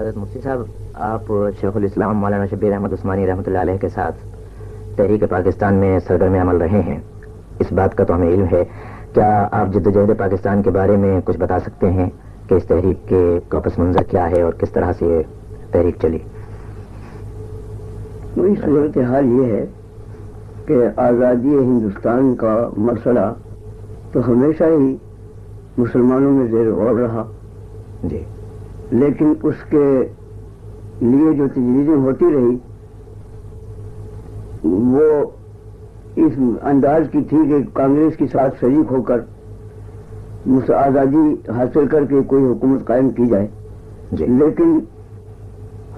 حضرت مفتی صاحب آپ شیخ الاسلام مولانا شبیر احمد عثمانی رحمۃ اللہ علیہ کے ساتھ تحریک پاکستان میں سرگرم عمل رہے ہیں۔ اس بات کا تو ہمیں علم ہے۔ کیا آپ جد جہد پاکستان کے بارے میں کچھ بتا سکتے ہیں کہ اس تحریک کے کا پس منظر کیا ہے اور کس طرح سے یہ تحریک چلی؟ وہی صورت حال یہ ہے کہ آزادی ہندوستان کا مسئلہ تو ہمیشہ ہی مسلمانوں میں زیر غور رہا۔ جی۔ لیکن اس کے لیے جو تجویزیں ہوتی رہی وہ اس انداز کی تھی کہ کانگریس کے ساتھ شریک ہو کر آزادی حاصل کر کے کوئی حکومت قائم کی جائے۔ جی۔ لیکن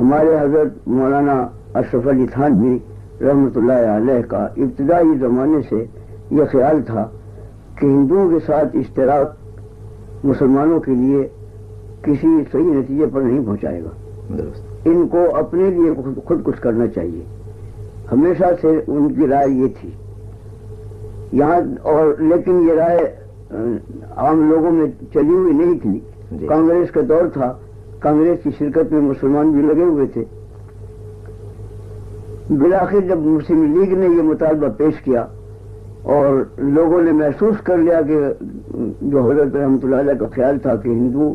ہمارے حضرت مولانا اشرف علی خان بھی رحمۃ اللہ علیہ کا ابتدائی زمانے سے یہ خیال تھا کہ ہندوؤں کے ساتھ اشتراک مسلمانوں کے لیے کسی صحیح نتیجے پر نہیں پہنچائے گا۔ درست۔ ان کو اپنے لیے خود- کچھ کرنا چاہیے۔ ہمیشہ سے ان کی رائے یہ تھی۔ یہاں اور لیکن یہ رائے عام لوگوں میں چلی ہوئی نہیں تھی۔ جی۔ کانگریس کا دور تھا۔ کانگریس کی شرکت میں مسلمان بھی لگے ہوئے تھے۔ بالآخر جب مسلم لیگ نے یہ مطالبہ پیش کیا اور لوگوں نے محسوس کر لیا کہ جو حضرت رحمۃ اللہ علیہ کا خیال تھا کہ ہندو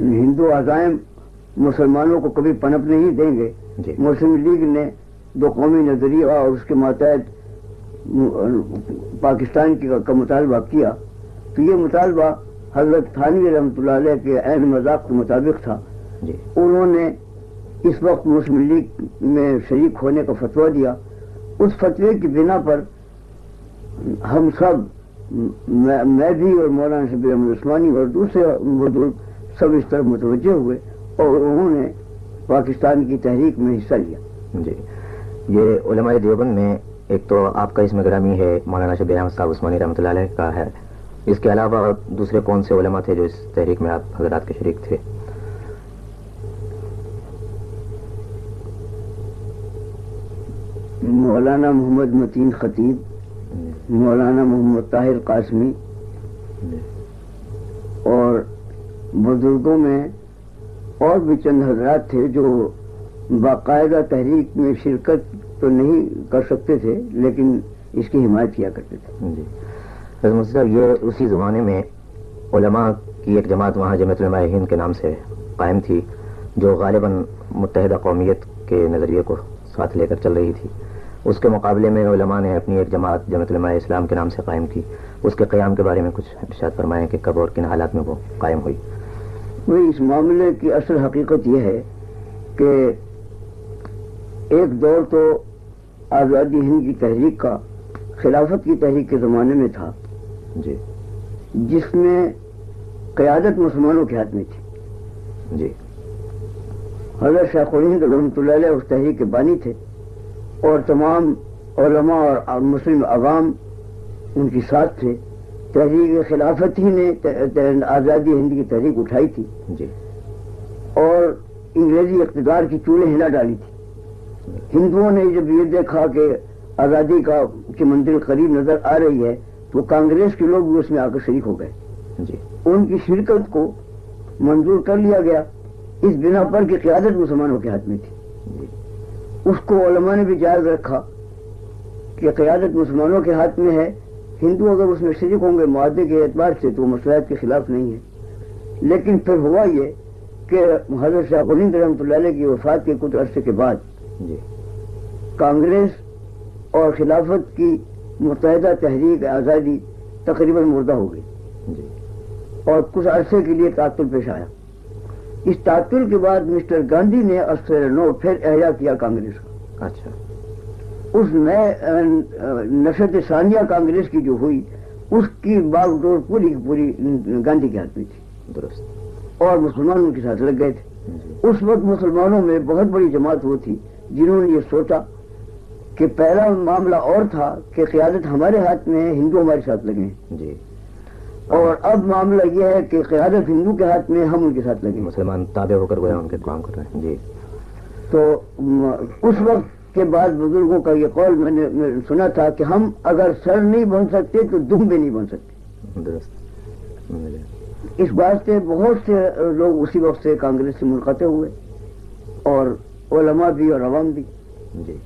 ہندو عزائم مسلمانوں کو کبھی پنپ نہیں دیں گے۔ جی۔ مسلم لیگ نے دو قومی نظریہ اور اس کے ماتحت پاکستان کی کا مطالبہ کیا۔ تو یہ مطالبہ حضرت تھانوی رحمۃ اللہ علیہ کے عین مذاق کے مطابق تھا۔ جی۔ انہوں نے اس وقت مسلم لیگ میں شریک ہونے کا فتویٰ دیا۔ اس فتوے کی بنا پر ہم سب میں بھی اور مولانا شبیر احمد عثمانی اور دوسرے بزرگ سب اس طرف متوجہ ہوئے اور انہوں نے پاکستان کی تحریک میں حصہ لیا۔ جی۔ یہ علماء دیوبند میں ایک تو آپ کا اس میں گرامی ہے مولانا شبیر احمد صاحب عثمانی رحمۃ اللہ علیہ کا ہے۔ اس کے علاوہ دوسرے کون سے علماء تھے جو اس تحریک میں آپ حضرات کے شریک تھے؟ مولانا محمد متین خطیب مولانا محمد طاہر قاسمی اور بزرگوں میں اور بھی چند حضرات تھے جو باقاعدہ تحریک میں شرکت تو نہیں کر سکتے تھے، لیکن اس کی حمایت کیا کرتے تھے۔ جی۔ حضرت صاحب، یہ اسی زمانے میں علماء کی ایک جماعت وہاں جمعیت علماء ہند کے نام سے قائم تھی، جو غالباً متحدہ قومیت کے نظریے کو ساتھ لے کر چل رہی تھی۔ اس کے مقابلے میں علماء نے اپنی ایک جماعت جمعیت علماء اسلام کے نام سے قائم کی۔ اس کے قیام کے بارے میں کچھ ارشاد فرمائیں کہ کب اور کن حالات میں وہ قائم ہوئی۔ وہی اس معاملے کی اصل حقیقت یہ ہے کہ ایک دور تو آزادی ہند کی تحریک کا خلافت کی تحریک کے زمانے میں تھا۔ جی۔ جس میں قیادت مسلمانوں کے ہاتھ میں تھی۔ جی۔ حضرت شیخ الہند رحمۃ اللہ علیہ اس تحریک کے بانی تھے۔ اور تمام علماء اور مسلم عوام ان کی ساتھ تھے۔ تحریک خلافت ہی نے آزادی ہند کی تحریک اٹھائی تھی۔ جی۔ اور انگریزی اقتدار کی چولیں ہلا ڈالی تھی۔ ہندوؤں نے جب یہ دیکھا کہ آزادی کا کی منزل قریب نظر آ رہی ہے تو کانگریس کے لوگ بھی اس میں آ کر شریک ہو گئے۔ جی۔ ان کی شرکت کو منظور کر لیا گیا۔ اس بنا پر کہ قیادت مسلمانوں کے ہاتھ میں تھی۔ جی۔ اس کو علماء نے بھی جائز رکھا کہ قیادت مسلمانوں کے ہاتھ میں ہے ہندو اگر اس میں شریک ہوں گے معاہدے کے اعتبار سے تو وہ مسلحت کے خلاف نہیں ہے۔ لیکن پھر ہوا یہ کہ حضرت شاہ الند رحمۃ اللہ علیہ کی وفات کے کچھ عرصے کے بعد جی۔ کانگریس اور خلافت کی متحدہ تحریک آزادی تقریباً مردہ ہو گئی۔ جی۔ اور کچھ عرصے کے لیے تعطل پیش آیا۔ اس تعطل کے بعد مسٹر گاندھی نے اثر نو پھر احیا کیا کانگریس کا اچھا۔ اس نئے نشت ثانیہ کانگریس کی جو ہوئی اس کی باغ ڈور پوری کی پوری گاندھی کے ہاتھ میں تھی۔ درست۔ اور مسلمان ان کے ساتھ لگ گئے تھے۔ جی۔ اس وقت مسلمانوں میں بہت بڑی جماعت وہ تھی جنہوں نے یہ سوچا کہ پہلا معاملہ اور تھا کہ قیادت ہمارے ہاتھ میں ہے ہندو ہمارے ساتھ لگے۔ ہیں جی۔ اور اب معاملہ یہ ہے کہ قیادت ہندو کے ہاتھ میں ہم ان کے ساتھ لگے مسلمان تابع ہو کر گویا ان کے کام کر رہے ہیں۔ جی۔ تو اس وقت کے بعد بزرگوں کا یہ قول میں نے سنا تھا کہ ہم اگر سر نہیں بن سکتے تو دم بھی نہیں بن سکتے۔ درست۔ اس بات سے بہت سے لوگ اسی وقت سے کانگریس سے منقطع ہوئے اور علماء بھی اور عوام بھی۔ جی۔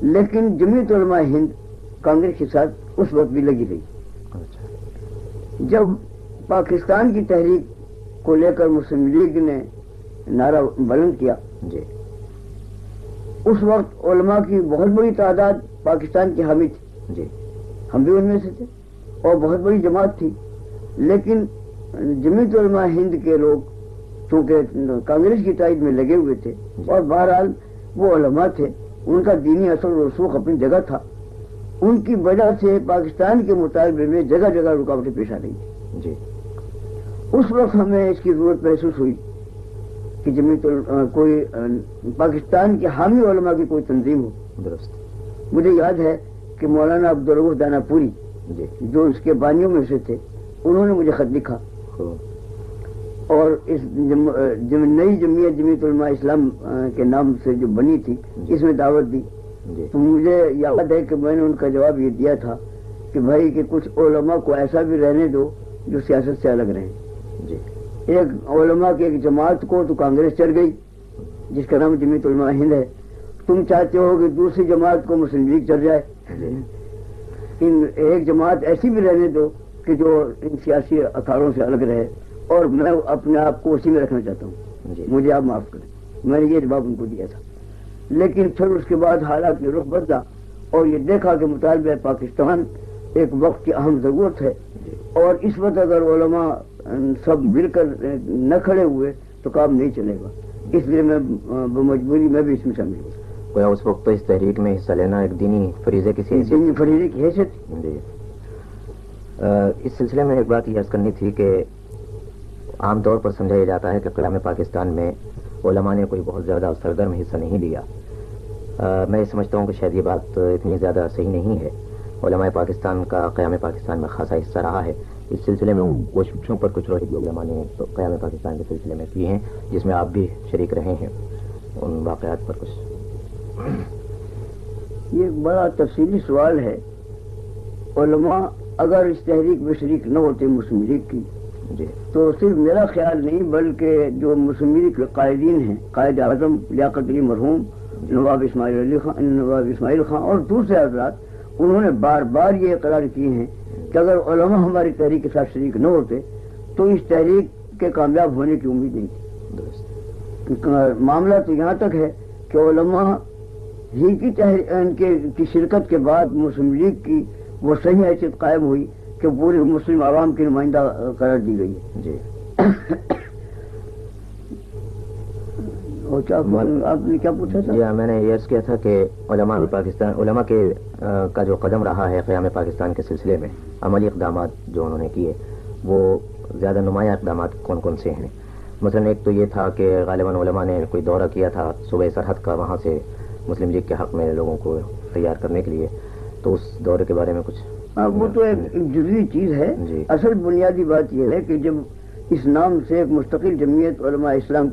لیکن جمعیت علماء ہند کانگریس کے ساتھ اس وقت بھی لگی رہی۔ جب پاکستان کی تحریک کو لے کر مسلم لیگ نے نعرہ بلند کیا جی۔ اس وقت علماء کی بہت بڑی تعداد پاکستان کی حامی تھی۔ جی۔ ہم بھی ان میں سے تھے اور بہت بڑی جماعت تھی۔ لیکن جمعیت علماء ہند کے لوگ چونکہ کانگریس کی تائید میں لگے ہوئے تھے اور بہرحال وہ علماء تھے ان کا دینی اثر و رسوخ اپنی جگہ تھا۔ ان کی وجہ سے پاکستان کے مطالبے میں جگہ جگہ رکاوٹیں پیش آ رہی تھی جی۔ اس وقت ہمیں اس کی ضرورت محسوس ہوئی کہ جمعیت ال- کوئی پاکستان کے حامی علماء کی کوئی تنظیم ہو۔ درست۔ مجھے یاد ہے کہ مولانا عبدالرف دانا پوری جی۔ جو اس کے بانیوں میں سے تھے انہوں نے مجھے خط لکھا۔ اور اس جم, جم, نئی جمعیت جمعیت علماء اسلام کے نام سے جو بنی تھی اس میں دعوت دی۔ جی تو مجھے یاد ہے کہ میں نے ان کا جواب یہ دیا تھا کہ بھائی کہ کچھ علماء کو ایسا بھی رہنے دو جو سیاست سے الگ رہیں۔ جی۔ ایک علماء کی ایک جماعت کو تو کانگریس چڑھ گئی جس کا نام جمعیت علماء ہند ہے۔ تم چاہتے ہو کہ دوسری جماعت کو مسلم لیگ چڑھ جائے۔ جی۔ ان ایک جماعت ایسی بھی رہنے دو کہ جو ان سیاسی اکھاڑوں سے الگ رہے۔ اور میں اپنے آپ کو اسی میں رکھنا چاہتا ہوں۔ جی۔ مجھے آپ معاف کریں۔ میں نے یہ جواب ان کو دیا تھا۔ لیکن پھر اس کے بعد حالات میں رخ بدلا اور یہ دیکھا کہ مطالبہ پاکستان ایک وقت کی اہم ضرورت ہے اور اس وقت اگر علماء سب مل کر نہ کھڑے ہوئے تو کام نہیں چلے گا۔ اس لیے میں بمجبوری میں بھی اس میں شامل ہوں۔ گویا اس وقت تو اس تحریک میں حصہ لینا ایک دینی فریضے کی حیثیت دینی فریضے کی حیثیت؟ جی۔ اس سلسلے میں ایک بات یہ عرض کرنی تھی کہ عام طور پر سمجھا جاتا ہے کہ قیام پاکستان میں علماء نے کوئی بہت زیادہ سرگرم حصہ نہیں لیا۔ آ، میں یہ سمجھتا ہوں کہ شاید یہ بات اتنی زیادہ صحیح نہیں ہے۔ علماء پاکستان کا قیام پاکستان میں خاصا حصہ رہا ہے۔ اس سلسلے میں ان کوششوں پر کچھ روحی علماء نے قیام پاکستان کے سلسلے میں کی ہیں جس میں آپ بھی شریک رہے ہیں۔ ان واقعات پر کچھ۔ یہ بڑا تفصیلی سوال ہے۔ علماء اگر اس تحریک میں شریک نہ ہوتے مسلم لیگ کی جی۔ تو صرف میرا خیال نہیں، بلکہ جو مسلم لیگ کے قائدین ہیں، قائد اعظم لیاقت علی مرحوم، نواب اسماعیل علی خان، نواب اسماعیل خان اور دوسرے حضرات، انہوں نے بار بار یہ اقرار کیے ہیں کہ اگر علماء ہماری تحریک کے ساتھ شریک نہ ہوتے، تو اس تحریک کے کامیاب ہونے کی امید نہیں تھی۔ معاملہ تو یہاں تک ہے کہ علماء ہی کی ان کے کی شرکت کے بعد مسلم لیگ کی وہ صحیح حیثیت قائم ہوئی۔ کہ پوری مسلم عوام کی نمائندہ قرار دی گئی۔ جی۔ آپ نے کیا پوچھا تھا؟ جی ہاں میں نے یہ عرض کیا تھا کہ علماء پاکستان علماء کے کا جو قدم رہا ہے قیام پاکستان کے سلسلے میں عملی اقدامات جو انہوں نے کیے وہ زیادہ نمایاں اقدامات کون کون سے ہیں؟ مثلا ایک تو یہ تھا کہ غالباً علماء نے کوئی دورہ کیا تھا صوبہ سرحد کا وہاں سے مسلم لیگ کے حق میں لوگوں کو تیار کرنے کے لیے۔ تو اس دورے کے بارے میں کچھ؟ وہ تو ایک ایک جزوی چیز ہے۔ جی۔ اصل بنیادی بات یہ ہے کہ جب اس نام سے ایک مستقل جمعیت علماء اسلام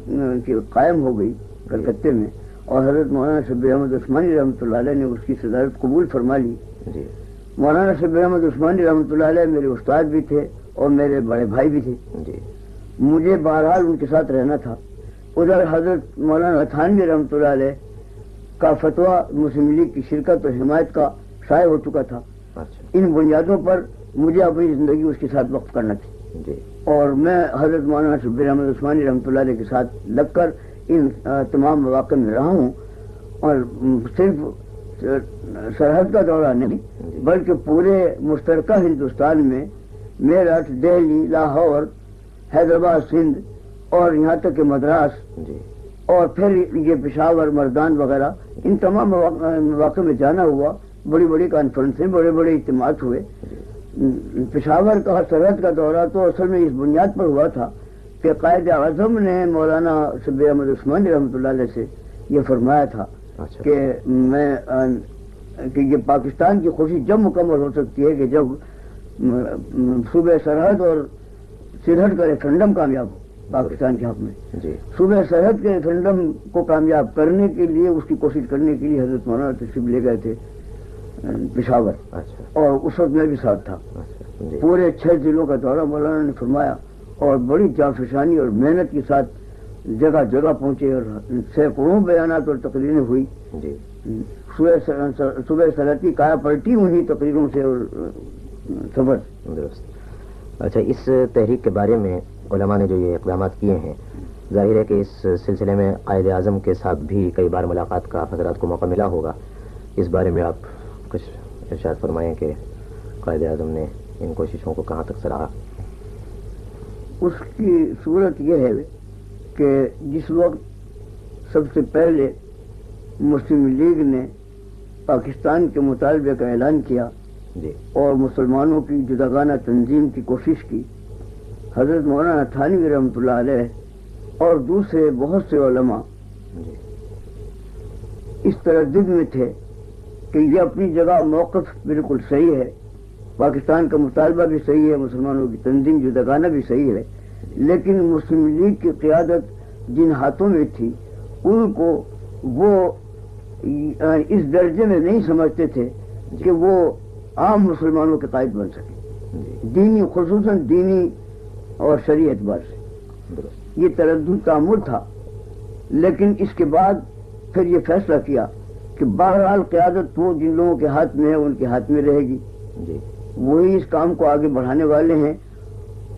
کی قائم ہو گئی کلکتے میں اور حضرت مولانا شبیر احمد عثمانی رحمۃ اللہ علیہ نے اس کی صدارت قبول فرما لی۔ جی۔ مولانا شبیر احمد عثمانی رحمۃ اللہ علیہ میرے استاد بھی تھے اور میرے بڑے بھائی بھی تھے۔ جی۔ مجھے بہرحال ان کے ساتھ رہنا تھا۔ ادھر حضرت مولانا تھانوی رحمۃ اللہ علیہ کا فتویٰ مسلم لیگ کی شرکت اور حمایت کا شائع ہو چکا تھا۔ اچھا۔ ان بنیادوں پر مجھے اپنی زندگی اس کے ساتھ وقف کرنا تھی جی۔ اور میں حضرت مولانا شبیر احمد عثمانی رحمۃ اللہ علیہ کے ساتھ لگ کر ان تمام مواقع میں رہا ہوں۔ اور صرف سرحد کا دورہ نہیں جی۔ بلکہ پورے مشترکہ ہندوستان میں میرٹھ دہلی لاہور حیدرآباد سندھ اور یہاں تک کہ مدراس جی۔ اور پھر یہ پشاور مردان وغیرہ ان تمام مواقع میں جانا ہوا۔ بڑی بڑی کانفرنسیں بڑے بڑے اجتماعات ہوئے۔ پشاور کا سرحد کا دورہ تو اصل میں اس بنیاد پر ہوا تھا کہ قائد اعظم نے مولانا شبیر احمد عثمانی رحمۃ اللہ علیہ سے یہ فرمایا تھا اچھا۔ کہ میں کہ یہ پاکستان کی خوشی جب مکمل ہو سکتی ہے کہ جب صوبہ سرحد اور سرحد کا ریفرنڈم کامیاب ہو پاکستان کے حق میں۔ جی۔ صوبہ سرحد کے ریفرنڈم کو کامیاب کرنے کے لیے اس کی کوشش کرنے کے لیے حضرت مولانا تشریف لے گئے تھے۔ پشاور۔ اچھا۔ اور اس وقت میں بھی ساتھ تھا۔ اچھا جی۔ پورے چھ ضلعوں کا دورہ مولانا نے فرمایا اور بڑی جافشانی اور محنت کے ساتھ جگہ جگہ پہنچے اور سینکڑوں بیانات اور تقریریں ہوئی۔ جی۔ صبح سرحدی کایا پلٹی انہیں تقریروں سے اور سفر۔ درست۔ اچھا اس تحریک کے بارے میں علماء نے جو یہ اقدامات کیے ہیں ظاہر ہے کہ اس سلسلے میں قائد اعظم کے ساتھ بھی کئی بار ملاقات کا حضرات کو موقع ملا ہوگا۔ اس بارے میں آپ کچھ ارشاد فرمائیں کہ قائد اعظم نے ان کوششوں کو کہاں تک سراہا؟ اس کی صورت یہ ہے کہ جس وقت سب سے پہلے مسلم لیگ نے پاکستان کے مطالبے کا اعلان کیا جی۔ اور مسلمانوں کی جداگانہ تنظیم کی کوشش کی حضرت مولانا تھانوی رحمۃ اللہ علیہ اور دوسرے بہت سے علماء جی۔ اس تردد میں تھے کہ یہ اپنی جگہ موقف بالکل صحیح ہے۔ پاکستان کا مطالبہ بھی صحیح ہے، مسلمانوں کی تنظیم جداگانہ بھی صحیح ہے۔ لیکن مسلم لیگ کی قیادت جن ہاتھوں میں تھی، ان کو وہ اس درجے میں نہیں سمجھتے تھے کہ وہ عام مسلمانوں کے قائد بن سکے دینی، خصوصاً دینی اور شرعی اعتبار سے۔ یہ تردد تعمل تھا، لیکن اس کے بعد پھر یہ فیصلہ کیا۔ کہ بہرحال قیادت وہ جن لوگوں کے ہاتھ میں ہے ان کے ہاتھ میں رہے گی۔ جی۔ وہی اس کام کو آگے بڑھانے والے ہیں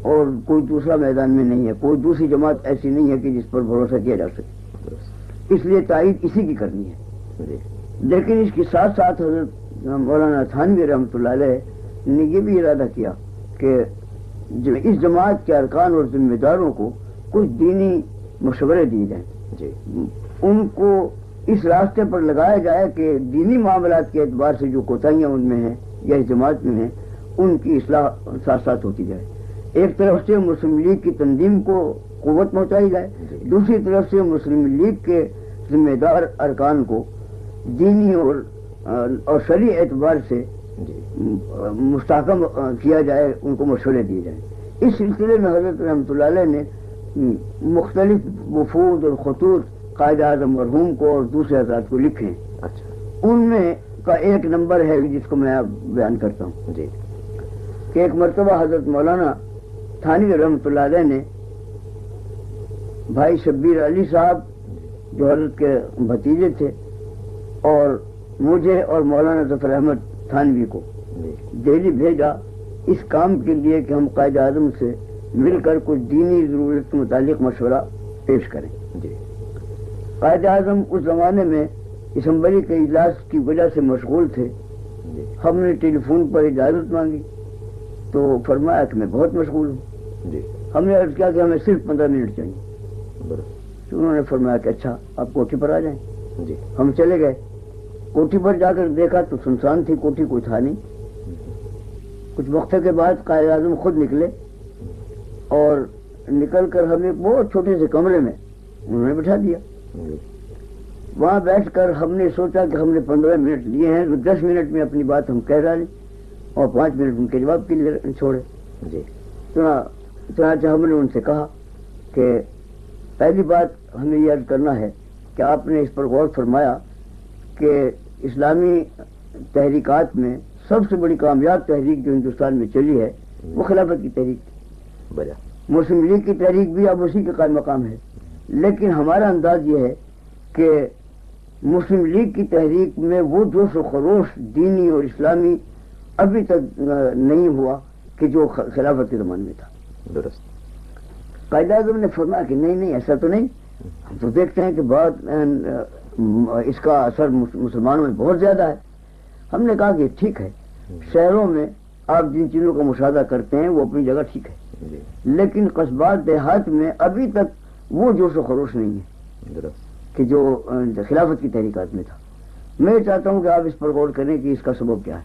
اور کوئی دوسرا میدان میں نہیں ہے۔ کوئی دوسری جماعت ایسی نہیں ہے کہ جس پر بھروسہ کیا جا سکے۔ اس لیے تائید اسی کی کرنی ہے۔ جی۔ لیکن اس کے ساتھ ساتھ حضرت مولانا تھانوی رحمۃ اللہ علیہ نے یہ بھی ارادہ کیا کہ اس جماعت کے ارکان اور ذمہ داروں کو کچھ دینی مشورے دیے جائیں۔ جی۔ ان کو اس راستے پر لگایا جائے کہ دینی معاملات کے اعتبار سے جو کوتاہیاں ان میں ہیں یا جماعت میں ہیں، ان کی اصلاح ساتھ ساتھ ہوتی جائے۔ ایک طرف سے مسلم لیگ کی تنظیم کو قوت پہنچائی جائے، دوسری طرف سے مسلم لیگ کے ذمہ دار ارکان کو دینی اور اور شرعی اعتبار سے مستحکم کیا جائے، ان کو مشورے دیے جائیں۔ اس سلسلے میں حضرت رحمۃ اللہ علیہ نے مختلف وفود اور خطوط قائد اعظم مرحوم کو اور دوسرے حضرات کو لکھے اچھا۔ ان میں کا ایک نمبر ہے جس کو میں اب بیان کرتا ہوں۔ جی۔ کہ ایک مرتبہ حضرت مولانا تھانوی رحمۃ اللہ علیہ نے بھائی شبیر علی صاحب جو حضرت کے بھتیجے تھے اور مجھے اور مولانا ظفر احمد تھانوی کو جی۔ دہلی بھیجا اس کام کے لیے کہ ہم قائد اعظم سے مل کر کچھ دینی ضرورت کے متعلق مشورہ پیش کریں۔ جی۔ قائد اعظم اس زمانے میں اسمبلی کے اجلاس کی وجہ سے مشغول تھے۔ ہم نے ٹیلی فون پر اجازت مانگی۔ تو فرمایا کہ میں بہت مشغول ہوں۔ جی۔ ہم نے عرض کیا کہ ہمیں صرف پندرہ منٹ چاہیے۔ تو انہوں نے فرمایا کہ اچھا آپ کوٹھی پر آ جائیں۔ جی۔ ہم چلے گئے۔ کوٹھی پر جا کر دیکھا تو سنسان تھی کوٹھی کوئی تھا نہیں۔ کچھ وقت کے بعد قائد اعظم خود نکلے اور نکل کر ہمیں بہت چھوٹے سے کمرے میں انہوں نے بٹھا دیا۔ وہاں بیٹھ کر ہم نے سوچا کہ ہم نے پندرہ منٹ لیے ہیں تو دس منٹ میں اپنی بات ہم کہہ ڈالیں اور پانچ منٹ ان کے جواب کے لیے چھوڑے جی۔ چنا- چنانچہ ہم نے ان سے کہا کہ پہلی بات ہمیں عرض کرنا ہے کہ آپ نے اس پر غور فرمایا کہ اسلامی تحریکات میں سب سے بڑی کامیاب تحریک جو ہندوستان میں چلی ہے وہ خلافت کی تحریک تھی۔ مسلم لیگ کی تحریک بھی اب اسی کے قائم مقام ہے۔ لیکن ہمارا انداز یہ ہے کہ مسلم لیگ کی تحریک میں وہ جوش و خروش دینی اور اسلامی ابھی تک نہیں ہوا کہ جو خلافت کے زمانے میں تھا۔ درست۔ قائد اعظم نے فرمایا کہ نہیں نہیں ایسا تو نہیں۔ ہم تو دیکھتے ہیں کہ بہت اس کا اثر مس- مسلمانوں میں بہت زیادہ ہے۔ ہم نے کہا کہ ٹھیک ہے۔ شہروں میں آپ جن چیزوں کا مشاہدہ کرتے ہیں وہ اپنی جگہ ٹھیک ہے۔ جی۔ لیکن قصبات دیہات میں ابھی تک وہ جوش و خروش نہیں ہے۔ درست۔ کہ جو خلافت کی تحریکات میں تھا۔ میں چاہتا ہوں کہ آپ اس پر غور کریں کہ اس کا سبب کیا ہے۔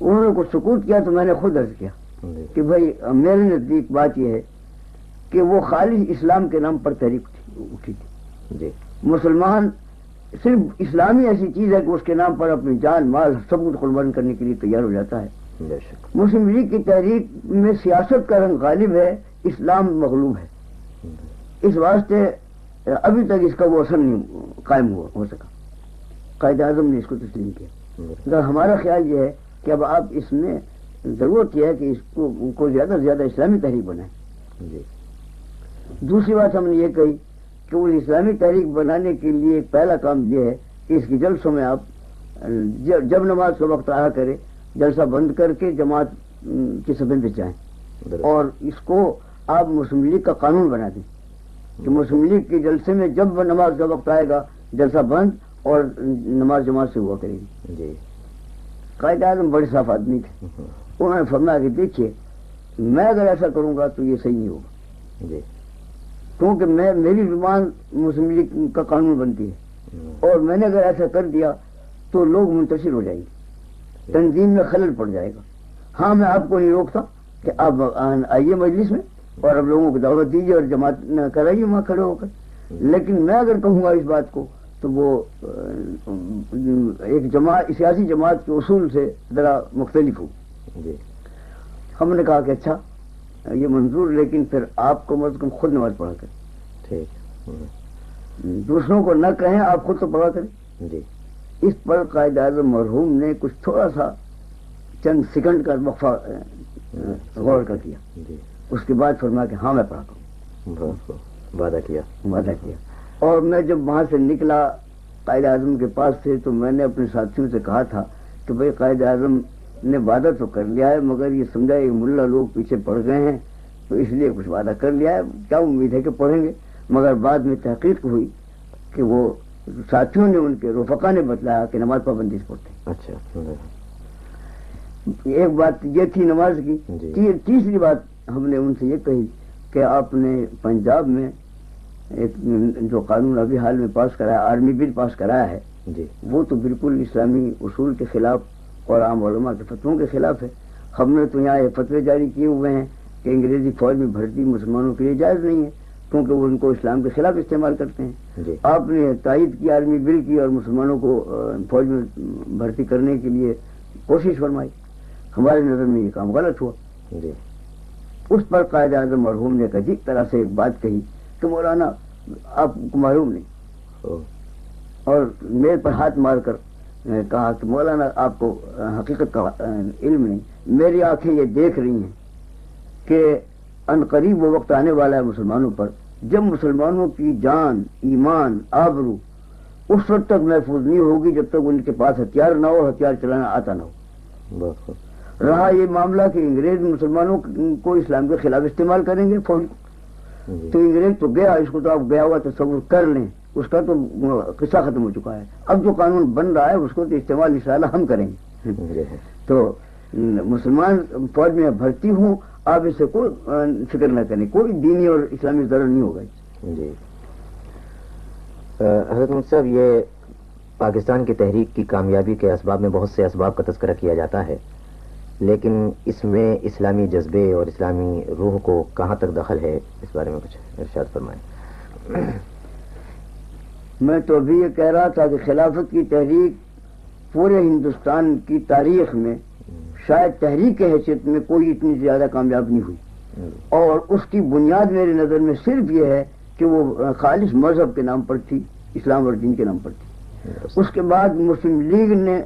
انہوں نے کچھ سکوت کیا تو میں نے خود عرض کیا جی۔ کہ بھائی میرے نزدیک بات یہ ہے کہ وہ خالص اسلام کے نام پر تحریک اٹھی- تھی۔ جی۔ مسلمان صرف اسلامی ایسی چیز ہے کہ اس کے نام پر اپنی جان مال سب کچھ قربان کرنے کے لیے تیار ہو جاتا ہے۔ مسلم لیگ کی تحریک میں سیاست کا رنگ غالب ہے اسلام مغلوب ہے۔ اس واسطے ابھی تک اس کا وہ اثر نہیں قائم ہوا ہو سکا۔ قائد اعظم نے اس کو تسلیم کیا۔ ہمارا خیال یہ ہے کہ اب آپ اس میں ضرورت یہ ہے کہ اس کو کو زیادہ سے زیادہ اسلامی تحریک بنائے جی۔ دوسری بات ہم نے یہ کہی کہ وہ اسلامی تحریک بنانے کے لیے پہلا کام یہ ہے کہ اس کی جلسوں میں آپ جب نماز کا وقت آیا کرے جلسہ بند کر کے جماعت م، کی سبند جائیں۔ اور اس کو آپ مسلم لیگ کا قانون بنا دیں۔ کہ مسلم لیگ کے جلسے میں جب وہ نماز کا وقت آئے گا جلسہ بند اور نماز جماعت سے ہوا کرے گی۔ جی۔ قائد اعظم بڑے صاف آدمی تھے۔ انہوں نے فرمایا کہ دیکھیے میں اگر ایسا کروں گا تو یہ صحیح نہیں ہوگا۔ جی۔ کیونکہ میں میری زبان مسلم لیگ کا قانون بنتی ہے۔ اور میں نے اگر ایسا کر دیا تو لوگ منتشر ہو جائیں گے۔ تنظیم میں خلل پڑ جائے گا۔ ہاں میں آپ کو نہیں روکتا کہ آپ آئیے مجلس میں۔ اور اب لوگوں کو دعوت دیجیے اور جماعت کرائیے وہاں کھڑے ہو کر۔ لیکن میں اگر کہوں گا اس بات کو تو وہ ایک جماعت سیاسی جماعت کے اصول سے ذرا مختلف ہو۔ جی۔ ہم نے کہا کہ اچھا یہ منظور لیکن پھر آپ کو مت کم خود نماز پڑھا کریں۔ ٹھیک۔ ہوں، دوسروں کو نہ کہیں آپ خود تو پڑھا کریں۔ جی۔ اس پر قائد اعظم مرحوم نے کچھ تھوڑا سا چند سیکنڈ کا وقفہ اے، غور کر کیا۔ جی۔ اس کے بعد فرمایا کہ ہاں میں پڑھا کروں بہت خوب وعدہ کیا۔ وعدہ کیا۔ اور میں جب وہاں سے نکلا قائد اعظم کے پاس سے تو میں نے اپنے ساتھیوں سے کہا تھا کہ بھائی قائد اعظم نے وعدہ تو کر لیا ہے مگر یہ سمجھا یہ ملا لوگ پیچھے پڑ گئے ہیں تو اس لیے کچھ وعدہ کر لیا ہے۔ کیا امید ہے کہ پڑھیں گے؟ مگر بعد میں تحقیق ہوئی کہ وہ ساتھیوں نے ان کے رفقا نے بتلایا کہ نماز پابندی سے پڑھتے ہیں۔ اچھا ہوں، ایک بات یہ تھی نماز کی جی۔ تی- تیسری بات ہم نے ان سے یہ کہی کہ آپ نے پنجاب میں ایک جو قانون ابھی حال میں پاس کرایا آرمی بل پاس کرایا ہے جی۔ وہ تو بالکل اسلامی اصول کے خلاف اور عام علماء کے فتووں کے خلاف ہے۔ ہم نے تو یہاں یہ فتوے جاری کیے ہوئے ہیں کہ انگریزی فوج میں بھرتی مسلمانوں کے لیے جائز نہیں ہے کیونکہ وہ ان کو اسلام کے خلاف استعمال کرتے ہیں۔ جی۔ آپ نے تائید کی آرمی بل کی اور مسلمانوں کو فوج میں بھرتی کرنے کے لیے کوشش فرمائی۔ ہماری نظر میں یہ کام غلط ہوا۔ جی۔ اس پر قائد اعظم مرحوم نے ایک عجیب طرح سے ایک بات کہی کہ مولانا آپ کو معلوم نہیں۔ او، اور میرے پر ہاتھ مار کر کہا کہ مولانا آپ کو حقیقت کا علم نہیں۔ میری آنکھیں یہ دیکھ رہی ہیں کہ ان قریب وہ وقت آنے والا ہے مسلمانوں پر جب مسلمانوں کی جان ایمان آبرو اس وقت تک محفوظ نہیں ہوگی جب تک ان کے پاس ہتھیار نہ ہو ہتھیار چلانا آتا نہ ہو۔ رہا یہ معاملہ کہ انگریز مسلمانوں کو اسلام کے خلاف استعمال کریں گے فوج جی۔ تو انگریز تو گیا اس کو تو آپ گیا ہوا تصور کر لیں۔ اس کا تو قصہ ختم ہو چکا ہے۔ اب جو قانون بن رہا ہے اس کو تو استعمال انشاءاللہ ہم کریں گے۔ جی۔ تو مسلمان فوج میں بھرتی ہوں آپ اس سے کوئی فکر نہ کریں۔ کوئی دینی اور اسلامی ضرر نہیں ہوگا۔ جی۔ حضرت صاحب یہ پاکستان کی تحریک کی کامیابی کے اسباب میں بہت سے اسباب کا تذکرہ کیا جاتا ہے۔ لیکن اس میں اسلامی جذبے اور اسلامی روح کو کہاں تک دخل ہے اس بارے میں کچھ ارشاد فرمائیں۔ میں تو ابھی یہ کہہ رہا تھا کہ خلافت کی تحریک پورے ہندوستان کی تاریخ میں شاید تحریک کی حیثیت میں کوئی اتنی زیادہ کامیاب نہیں ہوئی۔ اور اس کی بنیاد میری نظر میں صرف یہ ہے کہ وہ خالص مذہب کے نام پر تھی اسلام اور دین کے نام پر تھی۔ اس کے بعد مسلم لیگ نے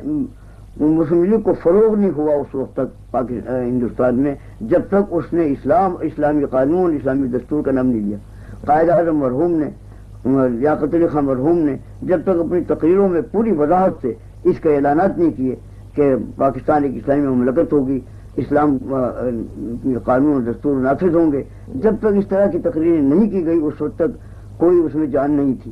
مسلم لیگ کو فروغ نہیں ہوا اس وقت تک پاکستان ہندوستان میں جب تک اس نے اسلام اسلامی قانون اسلامی دستور کا نام نہیں لیا۔ قائد اعظم مرحوم نے لیاقت علی خان مرحوم نے جب تک اپنی تقریروں میں پوری وضاحت سے اس کے اعلانات نہیں کیے کہ پاکستان ایک اسلامی مملکت ہوگی اسلام قانون اور دستور نافذ ہوں گے جب تک اس طرح کی تقریریں نہیں کی گئی اس وقت تک کوئی اس میں جان نہیں تھی۔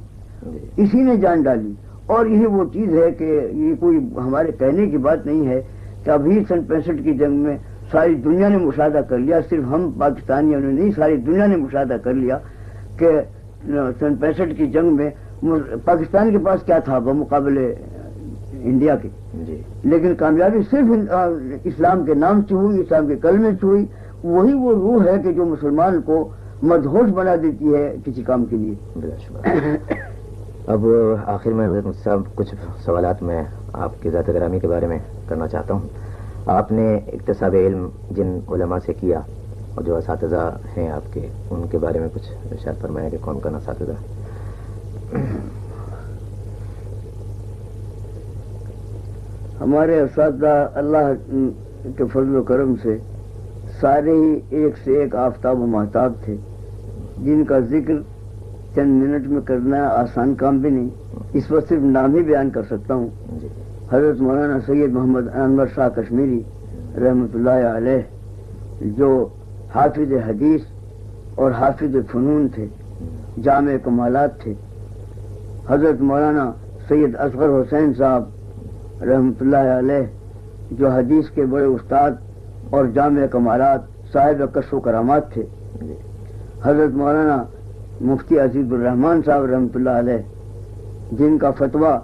جی اسی نے جان ڈالی۔ اور یہی وہ چیز ہے کہ یہ کوئی ہمارے کہنے کی بات نہیں ہے کہ ابھی سن پینسٹھ کی جنگ میں ساری دنیا نے مشاہدہ کر لیا صرف ہم پاکستانیوں نے نہیں ساری دنیا نے مشاہدہ کر لیا کہ سن پینسٹھ کی جنگ میں پاکستان کے پاس کیا تھا بمقابلے انڈیا کے؟ جی۔ لیکن کامیابی صرف اسلام کے نام سے ہوئی اسلام کے کلمے سے ہوئی وہی وہ روح ہے کہ جو مسلمان کو مدہوش بنا دیتی ہے کسی کام کے لیے۔ اب آخر میں حضرت صاحب کچھ سوالات میں آپ کی ذات گرامی کے بارے میں کرنا چاہتا ہوں۔ آپ نے اقتصاب علم جن علماء سے کیا اور جو اساتذہ ہیں آپ کے، ان کے بارے میں کچھ ارشاد فرمایا کہ کون کون اساتذہ ہمارے اساتذہ اللہ کے فضل و کرم سے سارے ہی ایک سے ایک آفتاب و محتاب تھے، جن کا ذکر چند منٹ میں کرنا آسان کام بھی نہیں۔ اس وقت صرف نام ہی بیان کر سکتا ہوں۔ جی۔ حضرت مولانا سید محمد انور شاہ کشمیری رحمۃ اللہ علیہ جو حافظ حدیث اور حافظ فنون تھے جامع کمالات تھے۔ حضرت مولانا سید اصغر حسین صاحب رحمۃ اللہ علیہ جو حدیث کے بڑے استاد اور جامع کمالات صاحب کش و کرامات تھے۔ جی۔ حضرت مولانا مفتی عزیز الرحمان صاحب رحمۃ اللہ علیہ جن کا فتویٰ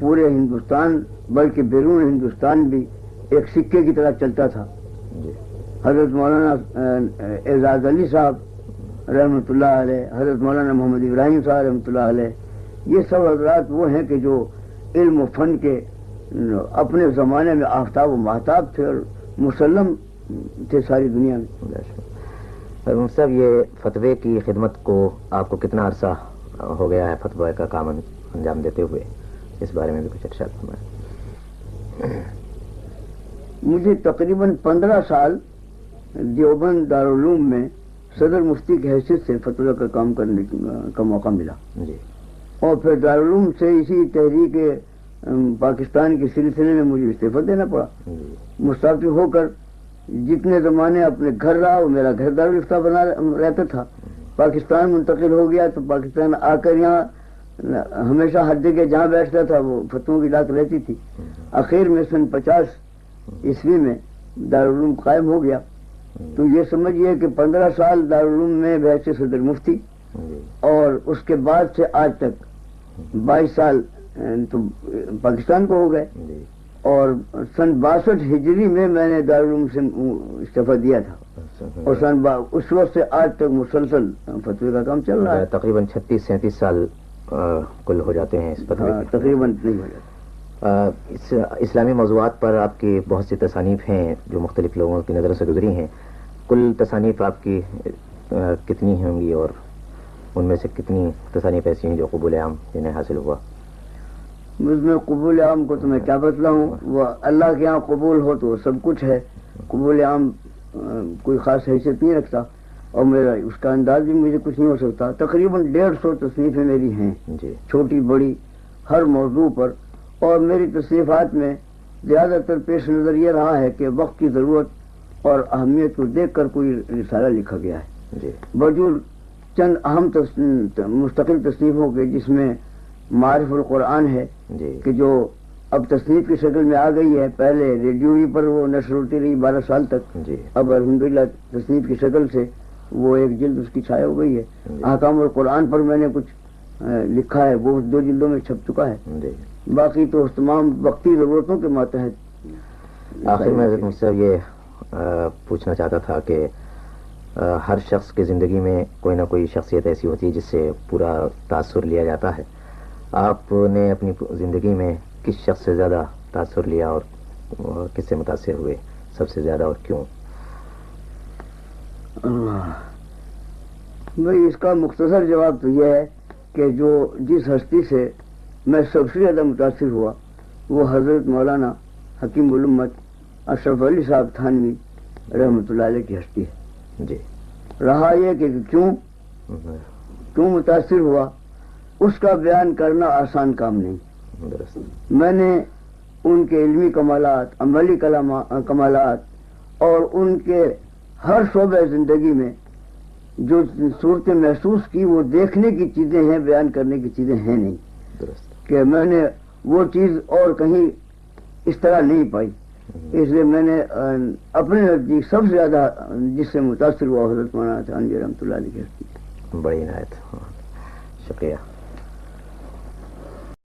پورے ہندوستان بلکہ بیرون ہندوستان بھی ایک سکے کی طرح چلتا تھا۔ جی۔ حضرت مولانا اعزاز علی صاحب رحمۃ اللہ علیہ حضرت مولانا محمد ابراہیم صاحب رحمۃ اللہ علیہ یہ سب حضرات وہ ہیں کہ جو علم و فن کے اپنے زمانے میں آفتاب و محتاب تھے اور مسلم تھے ساری دنیا میں۔ مفتی صاحب یہ فتوے کی خدمت کو آپ کو کتنا عرصہ ہو گیا ہے فتوے کا کام انجام دیتے ہوئے؟ اس بارے میں بھی کچھ ارشاد فرمائیں۔ مجھے تقریباً پندرہ سال دیوبند دارالعلوم میں صدر مفتی کی حیثیت سے فتویٰ کا کام کرنے کا موقع ملا۔ جی۔ اور پھر دارالعلوم سے اسی تحریک پاکستان کے سلسلے میں مجھے استعفیٰ دینا پڑا۔ جی۔ مستعفی ہو کر جتنے زمانے اپنے گھر رہا، وہ میرا گھر دارالفتہ بنا رہتا تھا۔ پاکستان منتقل ہو گیا تو پاکستان آ کر یہاں ہمیشہ ہر جگہ جہاں بیٹھتا تھا، وہ فتووں کی لاک رہتی تھی۔ آخر میں سن پچاس عیسوی میں دارالعلوم قائم ہو گیا۔ تو یہ سمجھیے کہ پندرہ سال دارالعلوم میں بحث صدر مفتی اور اس کے بعد سے آج تک بائیس سال، تو پاکستان کو ہو گئے۔ اور سن باسٹھ ہجری میں میں نے دارالعلوم سے استعفیٰ دیا تھا۔ اور سن با اس وقت سے آج تک مسلسل فتوی کا کام چل رہا ہے۔ تقریباً چھتیس سینتیس سال کل ہو جاتے ہیں اس ہاں، کے۔ تقریباً نہیں ہو جاتا۔ آ، اس اسلامی موضوعات پر آپ کی بہت سی تصانیف ہیں جو مختلف لوگوں کی نظروں سے گزری ہیں۔ کل تصانیف آپ کی آ، کتنی ہوں گی اور ان میں سے کتنی تصانیف ایسی ہیں جو قبول عام جنہیں حاصل ہوا؟ مجھ میں قبول عام کو تو میں کیا بتلاؤں؟ وہ اللہ کے یہاں قبول ہو تو وہ سب کچھ ہے۔ قبول عام کوئی خاص حیثیت نہیں رکھتا۔ اور میرا اس کا انداز بھی مجھے کچھ نہیں ہو سکتا۔ تقریباً ڈیڑھ سو تصنیفیں میری ہیں۔ جی۔ چھوٹی بڑی ہر موضوع پر۔ اور میری تصنیفات میں زیادہ تر پیش نظر یہ رہا ہے کہ وقت کی ضرورت اور اہمیت کو دیکھ کر کوئی رسالہ لکھا گیا ہے۔ جی۔ بجور چند اہم مستقل تصنیفوں کے جس میں معرف القرآن ہے جی۔ کہ جو اب تصنیف کی شکل میں آ گئی ہے پہلے ریڈیو ہی پر وہ نشر ہوتی رہی بارہ سال تک جی۔ اب الحمدللہ تصنیف کی شکل سے وہ ایک جلد اس کی چھایا ہو گئی ہے۔ جی۔ احکام القرآن پر میں نے کچھ لکھا ہے وہ دو جلدوں میں چھپ چکا ہے۔ جی۔ باقی تو اس تمام وقتی ضرورتوں کے ماتحت۔ آخر میں حضرت سے یہ پوچھنا چاہتا تھا کہ ہر شخص کی زندگی میں کوئی نہ کوئی شخصیت ایسی ہوتی ہے جس سے پورا تاثر لیا جاتا ہے۔ آپ نے اپنی زندگی میں کس شخص سے زیادہ تاثر لیا اور کس سے متاثر ہوئے؟ سب سے زیادہ اور کیوں؟ بھائی اس کا مختصر جواب تو یہ ہے کہ جو جس ہستی سے میں سب سے زیادہ متاثر ہوا وہ حضرت مولانا حکیم الامت اشرف علی صاحب تھانوی رحمۃ اللہ علیہ کی ہستی ہے۔ جی۔ رہا یہ کہ کیوں؟ کیوں متاثر ہوا؟ اس کا بیان کرنا آسان کام نہیں۔ میں نے ان کے علمی کمالات، عملی کمالات اور ان کے ہر شعبہ زندگی میں جو صورتیں محسوس کی، وہ دیکھنے کی چیزیں ہیں، بیان کرنے کی چیزیں ہیں نہیں۔ درست کہ میں نے وہ چیز اور کہیں اس طرح نہیں پائی۔ اس لیے میں نے اپنے نزدیک سب سے زیادہ، جس سے متاثر ہوا حضرت مولانا تھانوی رحمۃ اللہ علیہ بڑی عنایت۔ ہاں، شکریہ۔